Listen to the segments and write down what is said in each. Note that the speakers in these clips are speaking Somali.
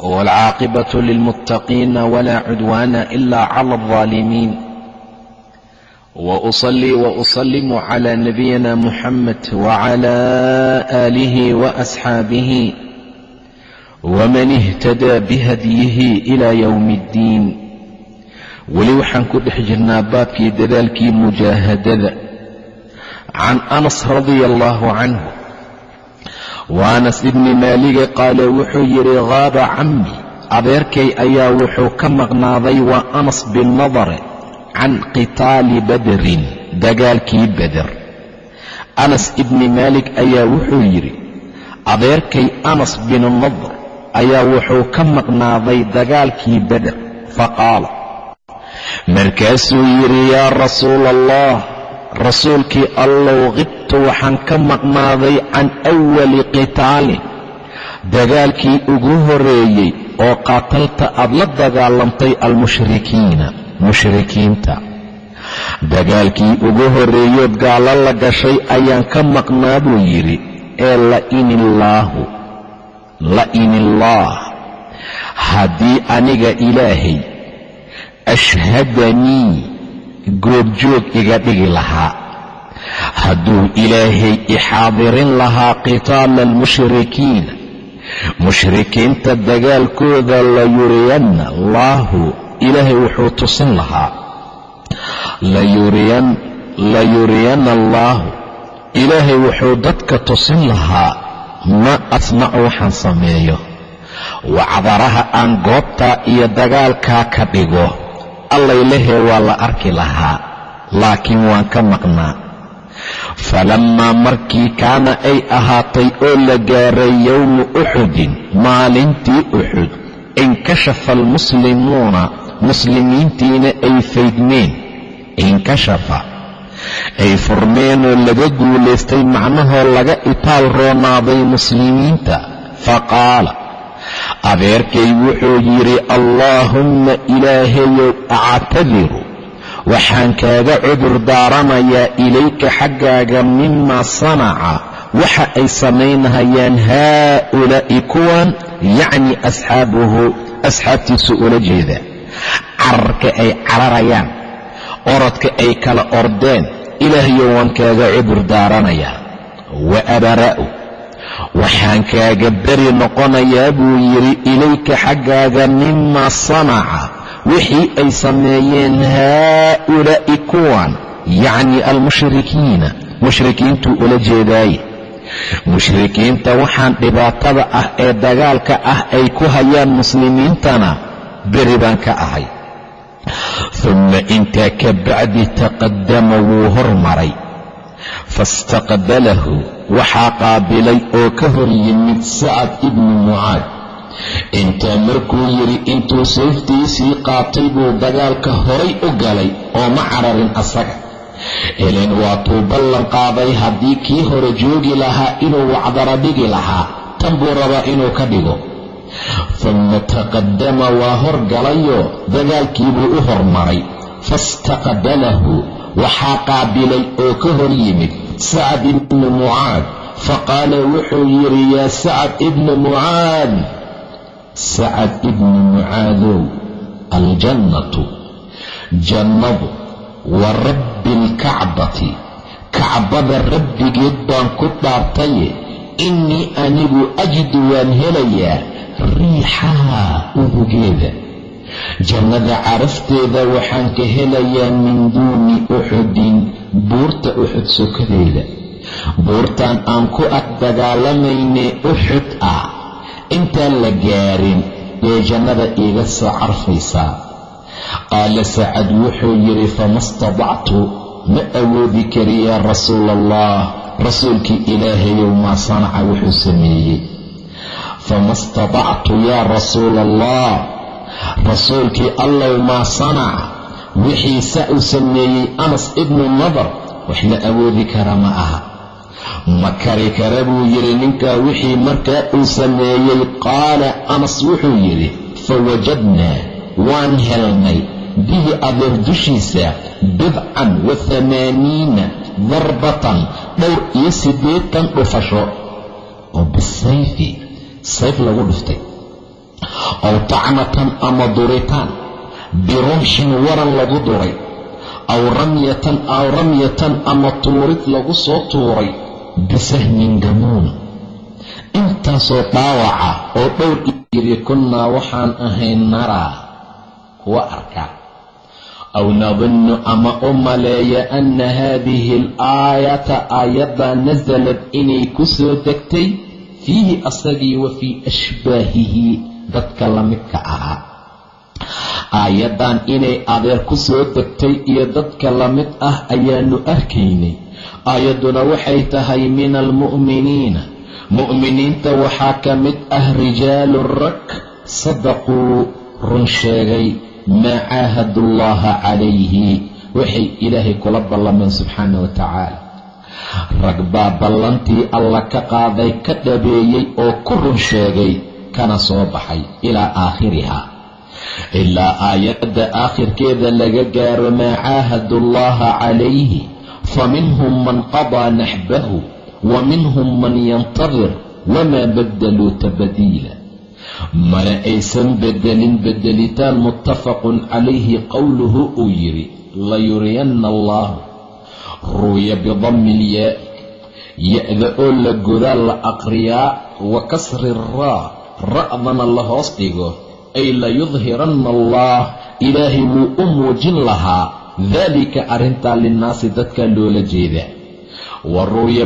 والعاقبة للمتقين ولا عدوان إلا على الظالمين وأصلي وأسلم على نبينا محمد وعلى آله وأصحابه ومن اهتدى بهديه إلى يوم الدين weli waxaan ku dhex jirnaa baabkii dadaalkii mujaahadada can anas radia allaahu canhu wa anas ibni maalige qaale wuxuu yidhi qaaba cammi adeerkay ayaa wuxuu ka maqnaaday waa anas bin nadare can qitaali badrin dagaalkii beder anas ibni maalik ayaa wuxuu yidhi adeerkay anas bin nadr ayaa wuxuu ka maqnaaday dagaalkii beder faqaala markaasuu yidhi yaa rasuula allah rasuulkii allow qibtu waxaan ka maqnaaday can awali qitaalin dagaalkii ugu horeeyey oo qaatalta aad la dagaalamtay almushrikiina mushrikiinta. Dagaalkii ugu horreeyood gaalo la gashay ayaan ka maqnaa buu yidhi ee lain illaahu lain illaah haddii aniga ilaahay ashhadanii goobjoog iga dhigi lahaa. Hadduu ilaahay ixaadirin lahaa qitaala almushrikiina mushrikiinta dagaalkooda la yuriyanna allaahu ilaahay wuxuu tusin lahaa. La yuriyanna allaahu ilaahay wuxuu dadka tusin lahaa. Ma asnacu waxaan sameeyo. Wacdaraha aan goobtaa iyo dagaalkaa ka dhigo allaylahee waa la arki lahaa laakiin waan ka maqnaa. Falammaa markii kaana ay ahaatay oo la gaaray yowmu uxudin maalintii uxud inkashafa almuslimuuna muslimiintiina ay faydmeen inkashafa ay furmeenoo laga guulaystay macnahoo laga itaal roonaaday muslimiinta. Faqaala adeerkay wuxuu yidhi allaahumma ilaahayow actadiru waxaan kaaga cudur daaranayaa ilayka xaggaaga mimaa sanaca. Waxa ay samaynahayaan haaulaa'i kuwan yacni asxaabuhu asxaabtiisu ula jeeda. Cararka ay cararayaan orodka ay kala ordeen ilaahayow waan kaaga cudur daaranayaa wa abara'u waxaan kaaga beri noqonayaa buu yidhi ilayka xaggaaga mimaa sanaca wixii ay sameeyeen haaulaa'i kuwan yacni almushrikiina. Mushrikiintuu ula jeedaaye mushrikiinta waxaan dhibaatada ah ee dagaalka ah ay ku hayaan muslimiintana beri baan ka ahay. Uma intaa ka bacdi taqadama wuu hormaray faistaqbalahu waxaa qaabilay oo ka hor yimid sacad ibnu mucaad intaa markuu yidhi intuu sayftiisii qaatay buu dagaalka horay u galay oo ma cararin asaga ileen waatuu ballan qaaday haddii kii hore joogi lahaa inuu wacdara dhigi lahaa tan buu rabaa inuu ka dhigo uma taqadama waa horgalayoo dagaalkiibuu u hormaray faistaqbalahu waxaa qaabilay oo ka hor yimid sacad ibnu mucaad faqaala wuxuu yidhi yaa sacad ibnu mucaad sacad ibnu mucaadow aljannatu jannadu wa rabbi alkacbati kacbada rabbigeed baan ku dhaartaye innii anigu ajidu waan helayaa riixaha urugeeda jannada carafteeda waxaan ka helayaa min duuni uxudin buurta uxud sokadeeda. Buurtan aan ku ag dagaalamayne uxud ah intaan la gaarin ee jannada iiga soo carfaysaa. Qaala sacad wuxuu yidhi fama stadactu ma awoodi kari yaa rasuula allah rasuulkii ilaahayow maa sanaca wuxuu sameeyey. Fama stadactu yaa rasuula allah rasuulkii allow maa sanaca wixii saa uu sameeyey anas ibnu nadar wax la awoodi kara ma aha. Ma kari kara buu yidhi ninkaa wixii markaa uu sameeyey qaala anas wuxuu yidhi fawajadnaa waan helnay bihi adeer dushiisa bidcan wa hamaaniina darbatan dhowr iyo siddeetan dhufasho. Oo bisayfi sayf lagu dhuftay ow tacnatan ama duritaan birumxin waran lagu duray aw ramyatan aw ramyatan ama tuurid lagu soo tuuray bisahmin gamuun. Intaasoo dhaawaca oo dhowr yiri kunnaa waxaan ahayn naraa kuwa arkaa aw nadunnu ama u maleeya anna haadihi alaayata aayaddaa nasalad inay ku soo degtay fiihi asagii wa fii ashbaahihi dadka la midka ahaa aayaddan inay adeer ku soo degtay iyo dadka la mid ah ayaannu arkaynay. Aayadduna waxay tahay min almu'miniina mu'miniinta waxaa ka mid ah rijaalu rag sadaquu run sheegay maa caahadu llaha calayhi waxay ilaahay kula ballameen subxaana wa tacaala. Rag baa ballantii alla ka qaaday ka dhabeeyey oo ku run sheegay kana soo baxay ilaa aakhiriha. Ilaa aayadda aakhirkeeda laga gaaro maa caahadu llaha calayhi fa minhum man qadaa naxbahu wa minhum man yantadir wamaa baddaluu tabdiila mana aysan bedelin bedelitaan muttafaqun calayhi qowluhu uu yidhi layuriyanna allaahu ruuya bidammi ilyaa ya-da oo la godaa la aqriyaa wa kasri raa ra'dana la hoos dhigo ay layudhiranna allah ilaahay wuu u muujin lahaa daalika arrintaa linnaasi dadka loola jeeda. Wa ruuya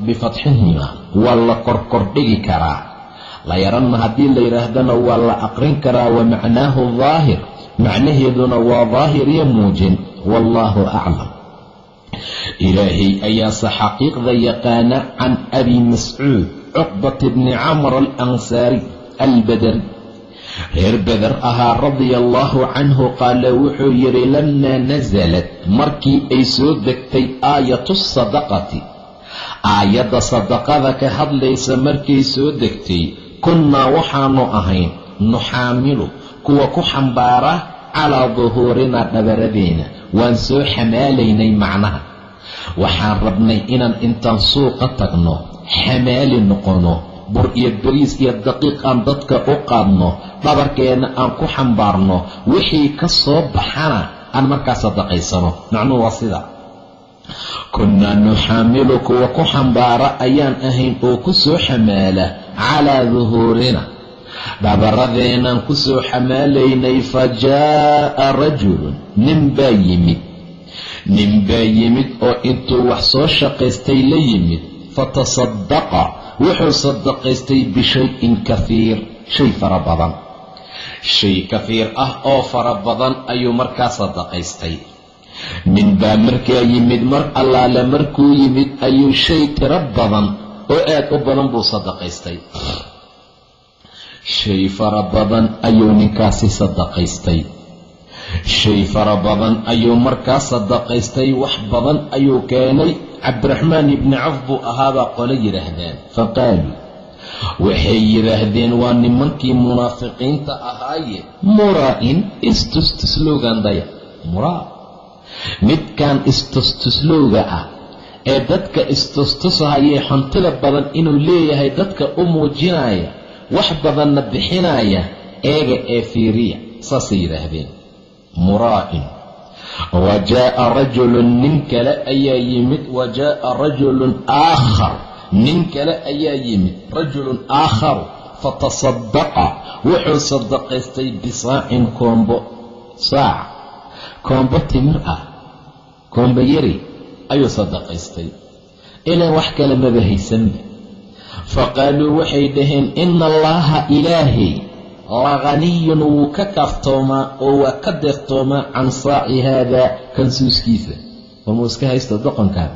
bifatxihima waa la korkordhigi karaa. Layaranna haddii la yidhaahdana waa la aqrin karaa wa macnaahu daahir macnaheeduna waa daahir iyo muujin wallaahu aclam. Ilaahay ayaase xaqiiqda yaqaana can abi mascuud cuqbat bni camr alansaari albadari reer beder ahaa radia allaahu canhu qaala wuxuu yidhi lamaa nasalad markii ay soo degtay aayatu sadaqati aayadda sadaqada ka hadlaysa markay soo degtay kunnaa waxaanu ahayn nuxaamilu kuwa ku xambaara calaa duhuurinaa dhabaradeena waan soo xamaalaynay macnaha waxaan rabnay inaan intaan suuqa tagno xamaali noqono bur iyo bariis iyo daqiiq aan dadka u qaadno dhabarkeenna aan ku xambaarno wixii ka soo baxana aan markaa sadaqaysano. Macnuhu waa sida. Kunnaa nuxaamilu kuwa ku xambaara ayaan ahayn oo ku soo xamaala calaa duhuurina. Dhabaradeenaan ku soo xamaalaynay fa jaa'a rajulun nin baa yimid nin baa yimid oo intuu wax soo shaqaystay la yimid. Fatasadaqa wuxuu sadaqaystay bishayin kafiir shay fara badan. Shay kafiir ah oo fara badan ayuu markaa sadaqaystay nin baa markaa yimid mar allaale markuu yimid ayuu shay tiro badan oo aad u badan buu sadaqaystay shay fara badan ayuu ninkaasi sadaqaystay shay fara badan ayuu markaa sadaqaystay wax badan ayuu keenay. Cabdiraxmaan ibni caf buu ahaabaa qole yidhaahdeen. Faqaaluu waxay yidhaahdeen waa nimankii munaafiqiinta ahaaye. Muraa'in istustuslowgandaya muraa midkan istustuslowga ah ee dadka istustusahayee hantida badan inuu leeyahay dadka u muujinaya wax badanna bixinaya eega ee fiiriya. Saasay yidhaahdeen muraa'in wa jaa'a rajulun nin kale ayaa yimid wa jaa'a rajulun aakhar nin kale ayaa yimid rajulun aakharu fatasadaqa wuxuu sadaqaystay bisaacin koombo saac. Koombo timir ah koombo yari ayuu sadaqaystay ilaan wax kale maba haysanba faqaaluu waxay dhaheen ina allaaha ilaahay lahaniyun wuu ka kaaftoomaa oo waa ka deeqtoomaa can saaci haadaa kansuuskiisa warmuu iska haysto doqonkaan?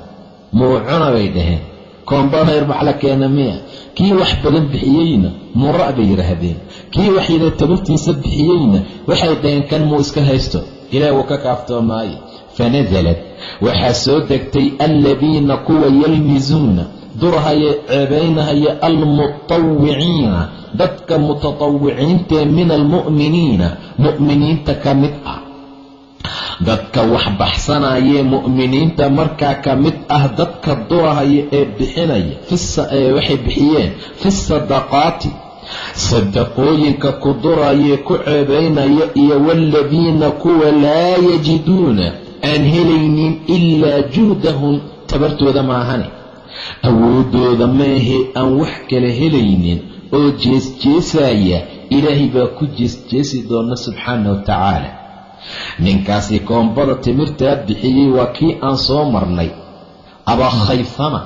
Muu cuna bay dhaheen. Koomba reer baxla keena miya. Kii wax badan bixiyeyna mura bay yidhaahdeen. Kii wax yidha tabartiisa bixiyeyna waxay dhaheen kan muu iska haysto? Ilaah wuu ka kaaftoomaaye fanasalad waxaa soo degtay aladiina kuwa yalmisuuna durhaya ceebaynahaya almutawiciina dadka mutatawiciintae min almu'miniina mu'miniinta ka mid ah. Dadka wax baxsanayee mu'miniinta markaa ka mid ah dadka durahaya ee bixinaya waxay bixiyeen fi sadaqaati sadaqooyinka ku durayee ku ceebaynaya iyo waaladiina kuwa laa yajiduuna aan helaynin ilaa juhdahum tabartooda maahane awoodooda maahe aan wax kala helaynin oo jeesjeesaya ilaahay baa ku jeesjeesi doona subxaana wa tacaala. Ninkaasi koombada timirtaa bixiyey waa kii aan soo marnay. Abaa khayfama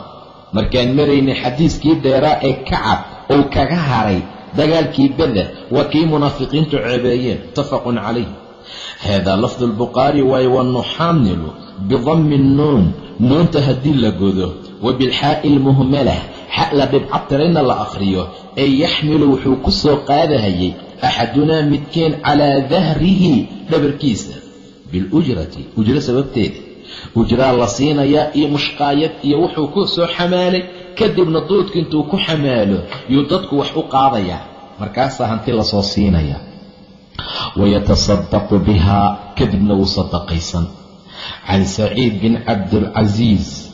markaan maraynay xadiiskii dheeraa ee kacab uu kaga haray dagaalkii beder waa kii munaafiqiintu ceebeeyeen muttafaqun calayh haadaa lafdu lbukhaari waaye wanuxaamilu bidammi nnuun nuunta haddii la godo wa bilxaa'i lmuhmalah xa la dhibcatirayna la akhriyo ee yaxmilu wuxuu ku soo qaadahayay axadunaa midkeen calaa dahrihi dhabarkiisa. Bilujrati ujro sababteeda ujraa la siinayaa iyo mushqaayad iyo wuxuu ku soo xamaalay kadibna duudka intuu ku xamaalo yuu dadku wax u qaadayaa. Markaasaa hanti la soo siinayaa. Wayatasadaqu bihaa kadibna wuu sadaqaysan can saciid bin cabdilcasiis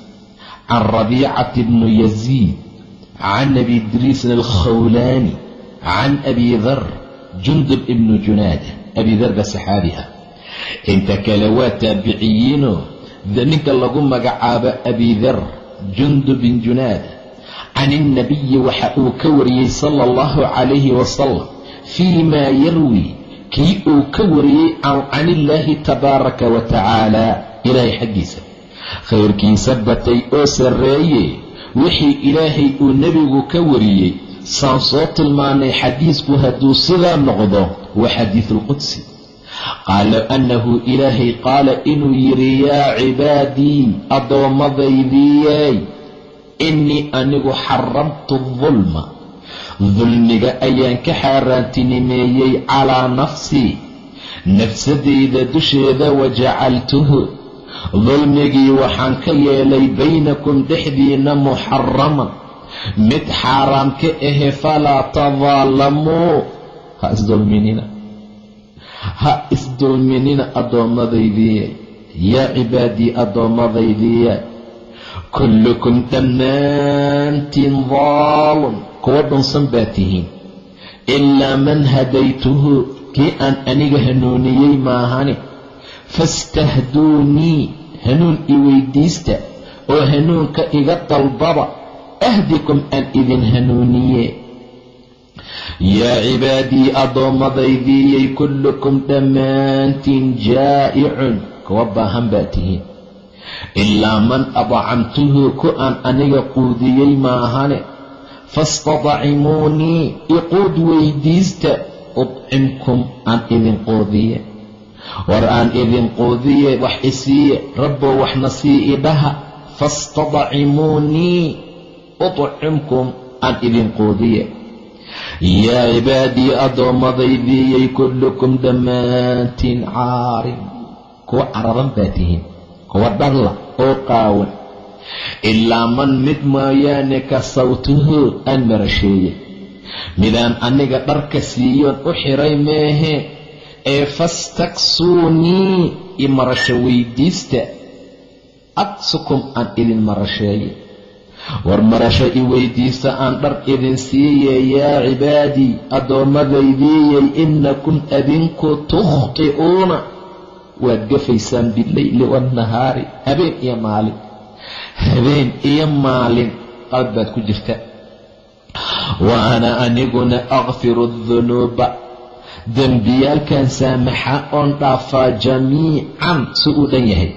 can rabiicati bni yaziid can abi idriisin alkhawlaani can abi dar jundub ibnu junaada abi dar ba saxaabiha inta kale waa taabiciyiinoo ninka lagu magacaabo abi dar jundub bin junaada can ilnabiyi waxa uu ka wariyey sala allahu calayhi wasalam fii maa yarwi kii uu ka wariyey can illaahi tabaaraka wa tacaala ilaahay xaggiisa. Khayrkiisa batay oo sarreeye wixii ilaahay uu nebigu ka wariyey saan soo tilmaanay xadiisku hadduu sidaa noqdo waa xadiisulqudsi qaala annahu ilaahay qaala inuu yidhi yaa cibaadii addoommadaydiiyey innii anigu xaramtu dulma dulmiga ayaan ka xaaraantinimeeyey calaa nafsii nafsadayda dusheeda wajacaltuhu dulmigii waxaan ka yeelay baynakum dhexdiinna muxaraman mid xaaraam ka ahe falaa tadaalamuu ha isdulminina ha isdulminina addoommadaydiiye yaa cibaadii addoommadaydiiye kullukum dhammaantiin daalun kuwa dhunsan baa tihiin. Ilaa man hadaytuhu kii aan aniga hanuuniyey maahani. Fastahduunii hanuun i weydiista oo hanuunka iga dalbaba. Ahdikum aan idin hanuuniye. Yaa cibaadii addoommadaydiiyey kullukum dhammaantiin jaa'icun. Kuwa baahan baa tihiin. Ilaa man adcamtuhu ku aan aniga quudiyey maahane fastadcimuunii iquud weydiista udcimkum aan idin quudiye war aan idin quudiye wax isiiye rabbow waxna sii idhaha fastadcimuunii udcimkum aan idin quudiye yaa cibaadii addoommadaydiiyey kullukum dhammaantiin caarin kuwa cararan baa tihiin kuwa dhalla oo qaawan ilaa man mid mooyaane kasawtuhu aan marasheeyey midaan aniga dharka siiyoon u xiray meehe ee fastaksuunii i weydiista aksukum aan idin marasheeye war marasho i weydiista aan dhar idin siiye yaa cibaadii addoommadaydiiyey innakum adinku tukhti'uuna waad gafaysaan bileyli waannahaari habeen iyo maalin habeen iyo maalin qalad baad ku jirta. Wa ana aniguna akfiru dunuuba dembiyaalkan saamaxa oon dhaafaa jamiican si uu dhan yahay.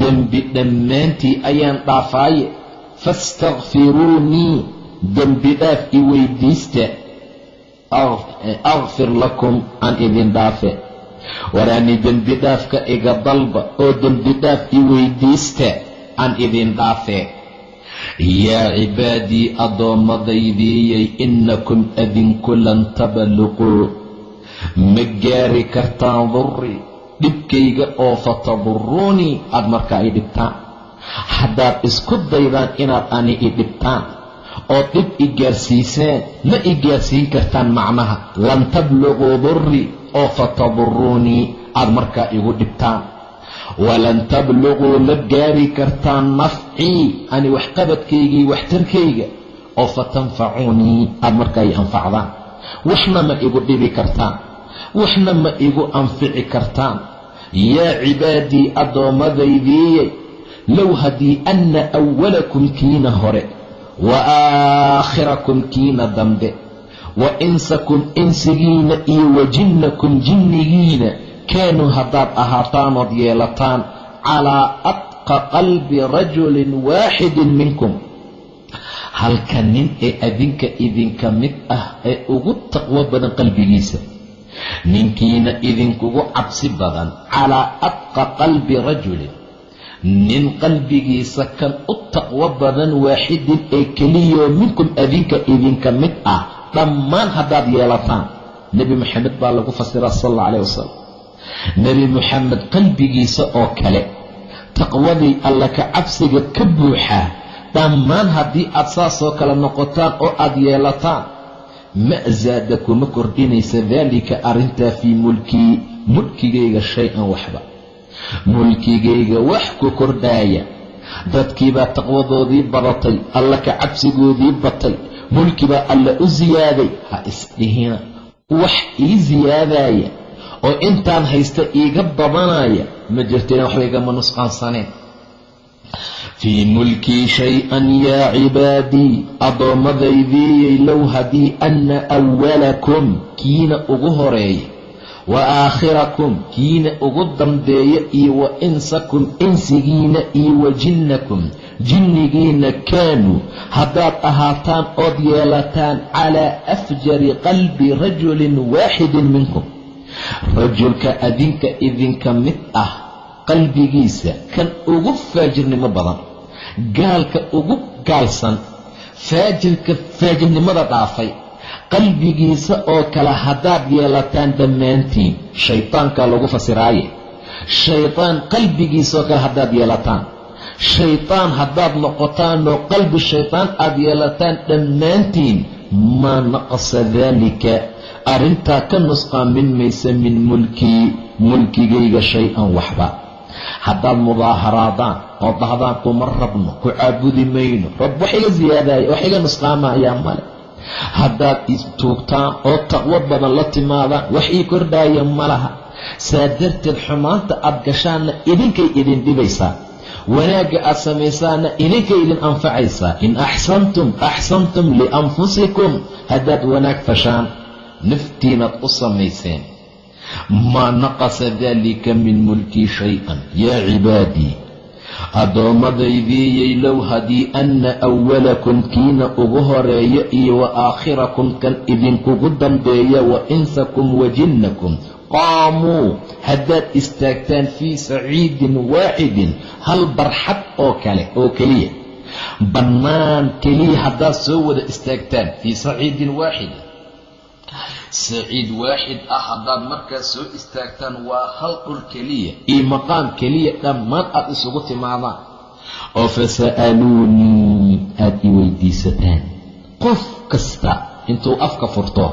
Dembi dhammaantii ayaan dhaafaaye. Faastakfiruunii dembi dhaaf i weydiista. Akfir lakum aan idin dhaafe. Waraani dembi dhaafka iga dalba oo dembi dhaaf i weydiista aan idin dhaafee yaa cibaadii addoommadaydiiyey innakum adinku lan taballuquu ma gaari kartaan durri dhibkayga oo fataduruunii aada markaa i dhibtaan. Haddaad isku daydaan inaad ani i dhibtaan. Oo dhib i gaarsiiseen ma i gaarsiin kartaan macnaha. Lan tabluquu durri oo fataduruunii aada markaa igu dhibtaan walan tabluquu ma gaari kartaan nafcii ani waxqabadkaygii waxtarkayga oo fatanfacuunii aada markaa i anfacdaan. Waxna ma igu dhibi kartaan. Waxna ma igu anfici kartaan. Yaa cibaadii addoommadaydiiyey low haddii anna awalakum kiina hore wa aakhirakum kiina dambe wa insakum insigiina iyo wa jinnakum jinnigiina kaanuu haddaad ahaataanood yeelataan calaa atqa qalbi rajulin waaxidin minkum. Halka nin ee adinka idinka mid ah ee ugu taqwo badan qalbigiisa ninkiina idinkugu cabsi badan calaa atqa qalbi rajulin nin qalbigiisa kan u taqwo badan waaxidin ee keliyoo minkum adinka idinka mid ah dhammaan haddaad yeelataan. Nebi moxamed baa lagu fasiraa sal alla calah wasalam nebi moxamed qalbigiisa oo kale. Taqwadii alla ka cabsiga ka buuxaa dhammaan haddii aad saasoo kale noqotaan oo aad yeelataan ma zaada kuma kordhinaysa daalika arrintaa fii mulkii mulkigayga shay-an waxba. Mulkigayga wax ku kordhaaya. Dadkiibaa taqwadoodii badatay alla ka cabsigoodii batay. Mulkibaa alla u siyaaday ha isdhihina wax ii siyaadaya oo intaan haysta iiga badanaya ma jirtina waxba igama nusqaansaneen fii mulkii shay-an yaa cibaadii addoommadaydiiyey low haddii anna awalakum kiina ugu horreeya wa aakhirakum kiina ugu dambeeya iyo wa insakum insigiina iyo wa jinnakum jinnigiina kaanuu haddaad ahaataan ood yeelataan calaa afjari qalbi rajulin waaxidin minkum rajulka adinka idinka mid ah qalbigiisa kan ugu faajirnimo badan gaalka ugu gaalsan faajirka faajirnimada dhaafay qalbigiisa oo kale haddaad yeelataan dhammaantiin shaydaankaa lagu fasiraaye shaydaan qalbigiisaoo kale haddaad yeelataan shaydaan haddaad noqotaanoo qalbi shaydaan aad yeelataan dhammaantiin maa naqasa daalika arrintaa ka nusqaamin maysa min mulkii mulkigayga shay-an waxba. Haddaad mudaaharaadaan oo dhahdaan kuma rabno ku caabudi mayno rab wax iga siyaadaya wax iga nusqaamayaa male. Haddaad istuugtaan oo taqwo badan la timaadaan wax ii kordhaaya ma laha. Saa darteed xumaanta aad gashaanna idinkay idin dhibaysaa. Wanaagga aad samaysaanna idinkay idin anfacaysaa. In axsantum axsantum lianfusikum haddaad wanaag fashaan naftiinaad u samayseen maa naqasa daalika min mulkii shay-an yaa cibaadii addoommadaydiiyey low haddii anna awalakum kiina ugu horreeya iyo wa aakhirakum kan idinkugu dambeeya wa insakum wa jinnakum qaamuu haddaad istaagtaan fii saciidin waaxidin hal barxad oo kale oo keliya bannaan keliya haddaad soo wada istaagtaan fii saciidin waaxidin saciid waaxid ah haddaad markaas soo istaagtaan waa hal dhul keliya iyo maqaam keliya dhammaan aad isugu timaadaan. Oo fasa'aluunii aada i weydiisataan. Qof kasta intuu afka furto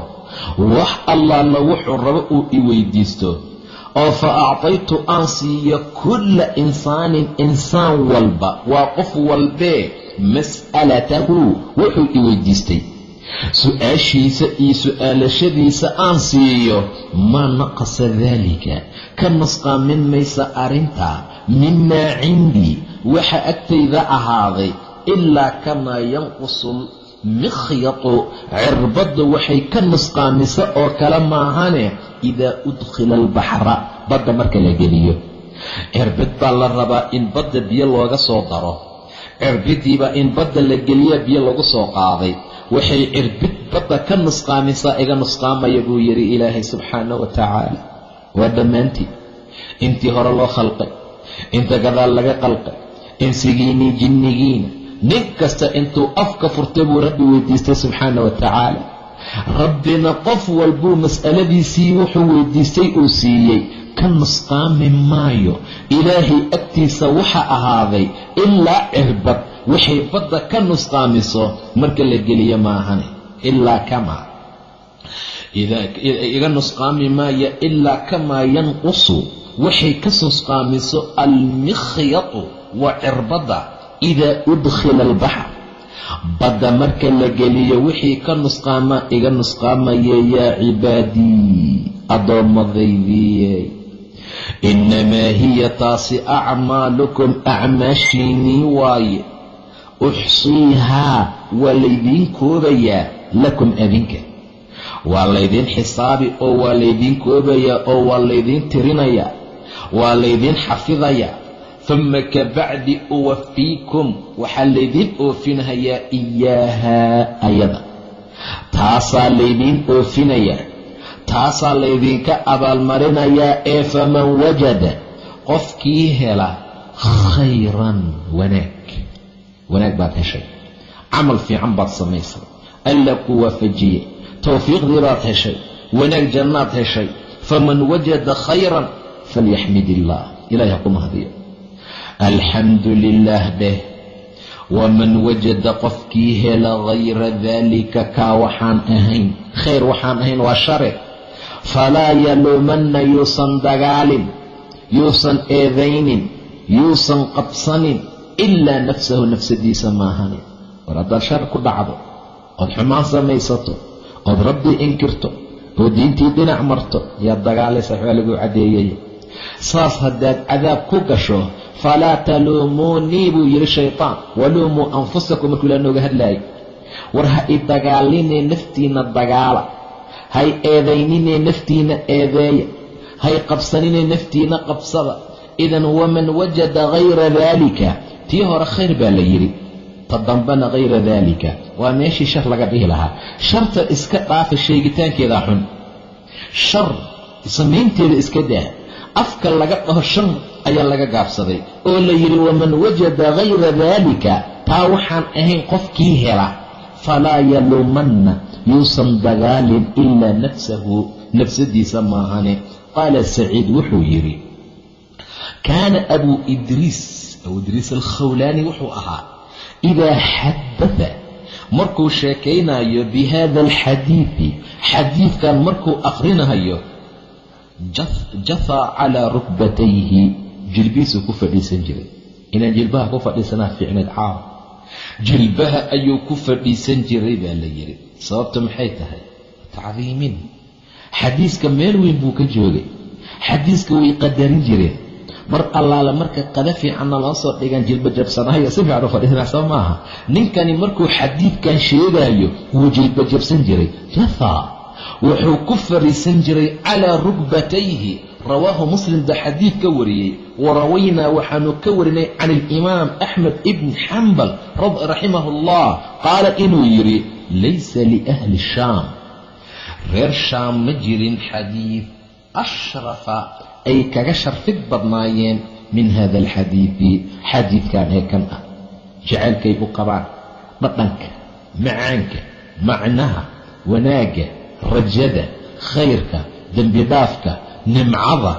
wax allaala wuxuu rabo uu i weydiisto. Oo fa actaytu aan siiyo kulla insaanin insaan walba waa qof walbee mas'alatahu wuxuu i weydiistay su'aashiisa iyo su'aalashadiisa aan siiyo maa naqasa daalika. Ka nusqaamin maysa arrintaa mimaa cindii waxa agtayda ahaaday ilaa kamaa yanqusu mikhyatu. Cirbadda waxay ka nusqaamisa oo kale maahane idaa udkhila albaxra badda marka la geliyo. Cirbid baa la rabaa in badda biyo looga soo daro. Cirbidiibaa in badda la geliya biyo lagu soo qaaday waxay cirbid badda ka nusqaamisaa iga nusqaamaya buu yidhi ilaahay subxaana wa tacaala. Waa dhammaantii intii hore loo khalqay inta gadaal laga qalqay insigiinii jinnigiina nin kasta intuu afka furtay buu rabbi weydiistay subxaana wa tacaala. Rabbina qof walbuu mas'aladiisii wuxuu weydiistay uu siiyey. Ka nusqaami maayo. Ilaahay agtiisa waxa ahaaday ilaa cirbad waxay badda ka nusqaamiso marka la geliyo maahane ilaa kamaa iga nusqaami maaya ilaa kamaa yanqusu. Waxay ka nusqaamiso almikhyatu wa cirbadda idaa udkhila albaxr badda marka la geliyo wixii ka nusqaamaa iga nusqaamaya yaa cibaadii addoommadaydiiye innamaa hiya taasi acmaalukum acmaashiinii waaye uxsiihaa waa laydiin koobayaa lakum adinka waa laydiin xisaabi oo waa laydiin koobayaa oo waa laydiin tirinayaa waa laydiin xafidayaa uma kabacdi uwafiikum waxaa laydiin oofinayaa iyaahaa ayada taasaa laydiin oofinayaa taasaa laydinka abaalmarinayaa ee faman wajada qofkii hela khayran wanaag wanaag baad heshay. Camal fiican baad samaysay. Alla ku waafajiyey towfiiqdii baad heshay. Wanaag jannaad heshay. Faman wajada khayran falyaxmid illaah ilahay ha ku mahdiyo alxamdu lilaah dheh. Waman wajada qofkii hela hayra daalika kaa waxaan ahayn. Khayr waxaan ahayn waa share. Falaa yaluumanna yuusan dagaalin yuusan eedaynin yuusan qabsanin ilaa nafsahu nafsadiisa maahane war haddaad shar ku dhacdo ood xumaan samaysato ood rabbi inkirto oo diintii dhinac marto yaad dagaalaysa waxbaa lagu caddeeyay. Saas haddaad cadaab ku gasho falaa taluumuunii buu yidhi shaytaan waluumuu anfusakum markuu ilaa nooga hadlaayay. War ha i dagaalinee naftiinna dagaala hay eedayninee naftiinna eedeeya hay qabsaninee naftiinna qabsada. Idan waman wajada hayra daalika tii hore khayr baa la yidhi. Ta dambana hayra daalika waa meeshii shar laga dhihi lahaa. Sharta iska dhaafa sheegitaankeeda xun. Shar samaynteeda iska daa. Afka laga dhaho shan ayaa laga gaabsaday. Oo la yidhi waman wajada hayra daalika taa waxaan ahayn qofkii hela. Falaa yaluumanna yuusan dagaalin ilaa nafsahu. Nafsadiisa maahane. Qaala saciid wuxuu yidhi kaana abuu idriis abuu idriis alkhawlaani wuxuu ahaa idaa xadada markuu sheekaynayo bi hada alxadiidi xadiidkan markuu akhrinayo jafaa calaa rukbatayhi. Jilbihiisuu ku fadhiisan jiray. Inaan jilbaha ku fadhiisanaa fiicneed caaw jilbaha ayuu ku fadhiisan jiray baa la yidhi. Sababta maxay tahay? Tacdiimin xadiiska meel weyn buu ka joogay. Xadiiska way qadarin jireen mar allaale marka qada fiicanna loo soo dhigan jilba jabsanayo si fiican u fadhiisana maaha. Ninkani markuu xadiidkan sheegaayo wuu jilba jabsan jiray. Jafaa wuxuu ku fadhiisan jiray calaa rukbatayhi. Rawaahu muslim baa xadiid ka wariyey. Warawaynaa waxaanu ka warinay can alimaam axmed ibn xambal raximahu allah qaala inuu yidhi laysa liahli shaam. Reer shaam ma jirin xadiid ashrafa ay kaga sharfid badnaayeen min hada alxadiidi xadiidkan ee kan ah jacaylkay u qabaan dhadhanka macaanka macnaha wanaagga rajada khayrka dembi dhaafka nimcada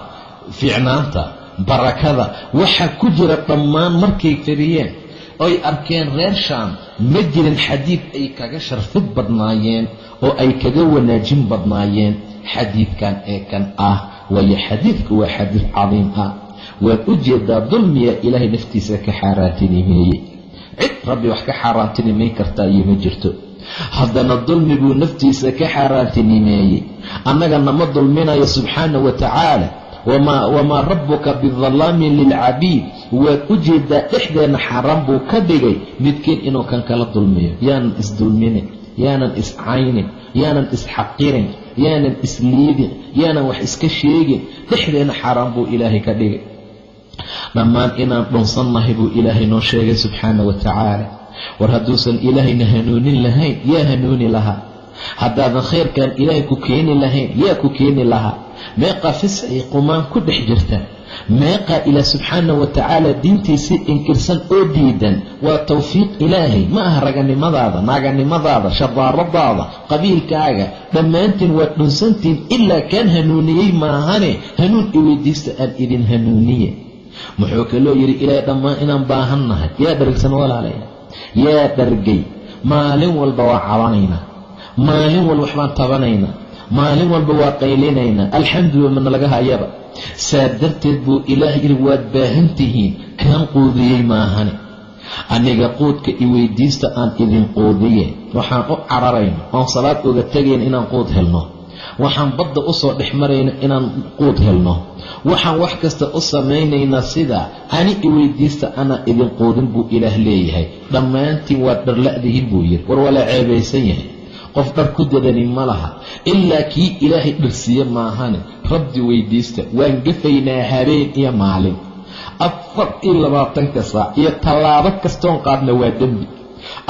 fiicnaanta barakada waxaa ku jira dhammaan markay fariyeen oy arkeen reer shaam ma jirin xadiid ay kaga sharfid badnaayeen oo ay kaga wanaajin badnaayeen xadiidkan ee kan ah waayo xadiidku waa xadiid cadiim ah. Waad u jeedaa dulmiya ilaahay naftiisa ka xaaraantinimeeyey. Cid rabbi wax ka xaaraantinimayn kartaa iyo ma jirto. Haddana dulmi buu naftiisa ka xaaraantinimeeyey. Annagana ma dulminayo subxaana wa tacaala wamaa rabbuka bidallaamin lilcabiid. Waad u jeedaa dhexdeenna xaaraan buu ka dhigay midkiin inuu kan kala dulmiyo. Yaanan isdulminin yaanan iscaynin yaanan isxaqirin yaanan isliidin yaanan wax iska sheegin dhexdeenna xaaraan buu ilaahay ka dhigay. Dhammaan inaan dhunsannahay buu ilaahay noo sheegay subxaana wa tacaala. War hadduusan ilaahayna hanuunin lahayn yaa hanuuni lahaa. Haddaadan khayrkan ilaahay ku keeni lahayn yaa ku keeni lahaa. Meeqaa fisc iyo qumaan ku dhex jirta meeqaa ilaah subxaana wa tacaala diintiisii inkirsan oo diidan waa tawfiiq ilaahay. Ma aha raganimadaada naaganimadaada shabaaradaada qabiilkaaga. Dhammaantiin waad dhunsantiin ilaa kaan hanuuniyey maahane hanuun i weydiista aan idin hanuuniye. Muxuu kaloo yidhi ilaahay dhammaan inaan baahan nahay. Yaa dhargsan walaalaya yaa dhargay maalin walba waa cabanaynaa maalin walba waxbaan tabanaynaa maalin walba waa qaylinaynaa. Alxamdulilah mana laga hayaba saa darteed buu ilaahay yidhi waad baahan tihiin kaan quudiyey maahane aniga quudka i aan idin quudiye. Waxaan u cararayno oon salaad uga tegayn inaan quud helno. Waxaan badda u soo dhex marayno inaan quud helno. Waxaan wax kasta u samaynaynaa sidaa ani i weydiista anaa idin quudin buu ilaah leeyahay. Dhammaantiin waad dharla'dihin buu yidhi. War walaa ceebaysan yahay qof dhar ku dadani ma laha ilaa kii ilaahay dharsiiye maahane rabbi weydiista waan gafaynaa habeen iyo maalin. Afar iyo labaatanka saac iyo tallaabo kastoon qaadna waa dembi.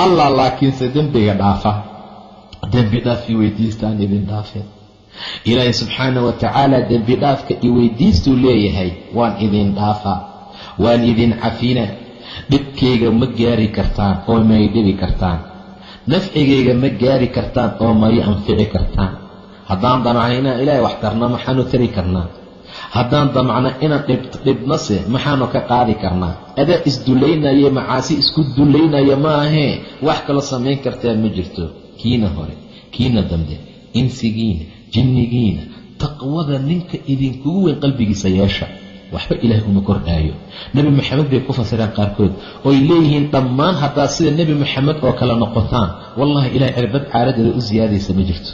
Allah laakiinse dembiga dhaafa. Dembi dhaaf i weydiistaan idin dhaafeen ilaahay subxaana wa tacaala dembi dhaafka i weydiistuu leeyahay waan idin dhaafaa waan idin cafina. Dhibkayga ma gaari kartaan oo may dhibi kartaan nafcigayga ma gaari kartaan oo may anfici kartaan. Haddaan damacno inaan ilaahay wax tarna maxaanu tari karnaa? Haddaan damacno inaan dhibnase maxaanu ka qaadi karnaa? Adaa isdulaynaye macaasi isku dulaynaya maahee wax kaloo samayn kartaa ma jirto. Kiina hore kiina dambe insigiina jinnigiina taqwada ninka idinkugu weyn qalbigiisa yeesha waxba ilaahay uma kordhaayo. Nebi maxamed bay ku fasireen qaarkood ooy leeyihiin dhammaan haddaad sida nebi maxamed oo kale noqotaan wallahi ilahay cirbad caaladeeda u siyaadaysa ma jirto.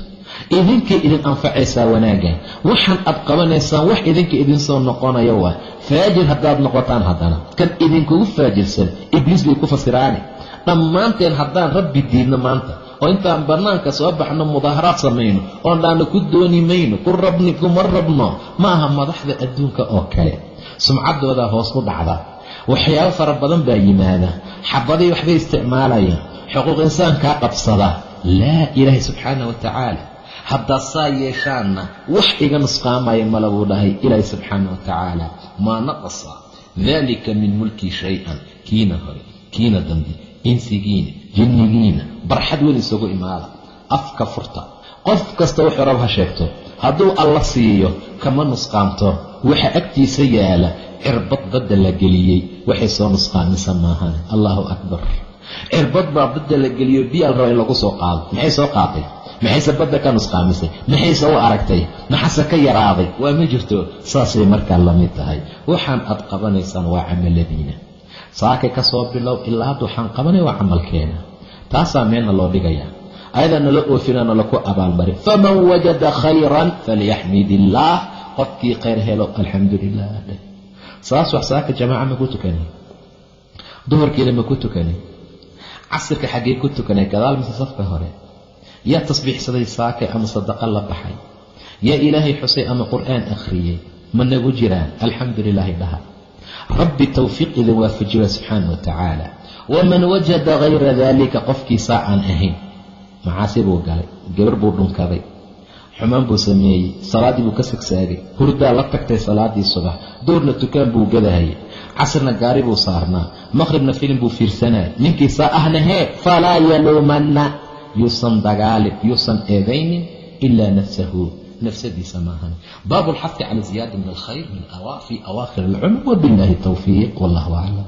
Idinkay idin anfacaysaa wanaaggan waxaan aad qabanaysaan wax idinka idin soo noqonaya waa. Faajir haddaad noqotaan haddana kan idinkugu faajirsan ibliis bay ku fasiraane dhammaanteen haddaan rabbi diidno maanta oo intaan bannaanka soo baxno mudaaharaad samayno oon dhaana ku dooni mayno ku rabni kuma rabno ma aha madaxda adduunka oo kale. Sumcaddoodaa hoos u dhacda. Waxyaabo fara badan baa yimaada. Xabadii waxbay isticmaalayaan. Xuquuq insaankaa qabsada. Laa ilaahay subxaana wa tacaala. Saa yeeshaanna wax iga nusqaamaya mala buu dhahay ilaahay subxaana wa tacaala. Maa naqasa daalika min mulkii shay-an. Kiina hore kiina dambe insigiina jinnigiina barxad weyn isugu imaada. Afka furta qof kasta wuxuu rab ha sheegto hadduu alla siiyo kama nusqaamto. Waxa agtiisa yaalla cirbad badda la geliyey. Waxay soo nusqaamisa maahan. Allaahu akbar. Cirbad baa badda la geliyo biyaal raba in lagu soo qaado. Maxay soo qaatay? Maxayse badda ka nusqaamisay? Maxayse u aragtay? Maxase ka yaraaday? Waa ma jirto? Saasay markaa la mid tahay. Waxaan aad qabanaysaan waa camaladiina saakay ka soo bilow ilaa hadda waxaan qabanaya waa camalkeena. Taasaa meelna loo dhigaya ayadaa nala oofina nala ku abaalmarin. Faman wajada khayran falyaxmid illaah qofkii khayr helo alxamdu lilah saas wax saaka jamaaca ma ku tukanay duhurkiina ma ku tukanay casirka xaggee ku tukanay gadaal mise safka hore. Yaa tasbiixsaday saakay ama sadaqa la baxay? Yaa ilaahay xusay ama qur'aan akhriyey ma nagu jiraan. Alxamdu lilaahi dhaha rabbi towfiiq idin waafajiwa subxaana wa tacaala waman wajada hayra daalika qofkii saa aan ahayn. Macaasi buu galay gabar buu dhunkaday xumaan buu sameeyey salaaddii buu ka sagsaagay hurdaa la tagtay salaaddii subax duurna tukaan buu gadahayay casrna gaari buu saarnaa maqhribna filim buu fiirsanaya ninkii saa ahna hee falaa yaluumanna yuusan dagaalin yuusan eedaynin ilaa nafsahu nafsadiisa maahan baabu lxafi cala ziyaada min alkhayr fi awaakhir alcumr wabillahi towfiiq wallahu aclam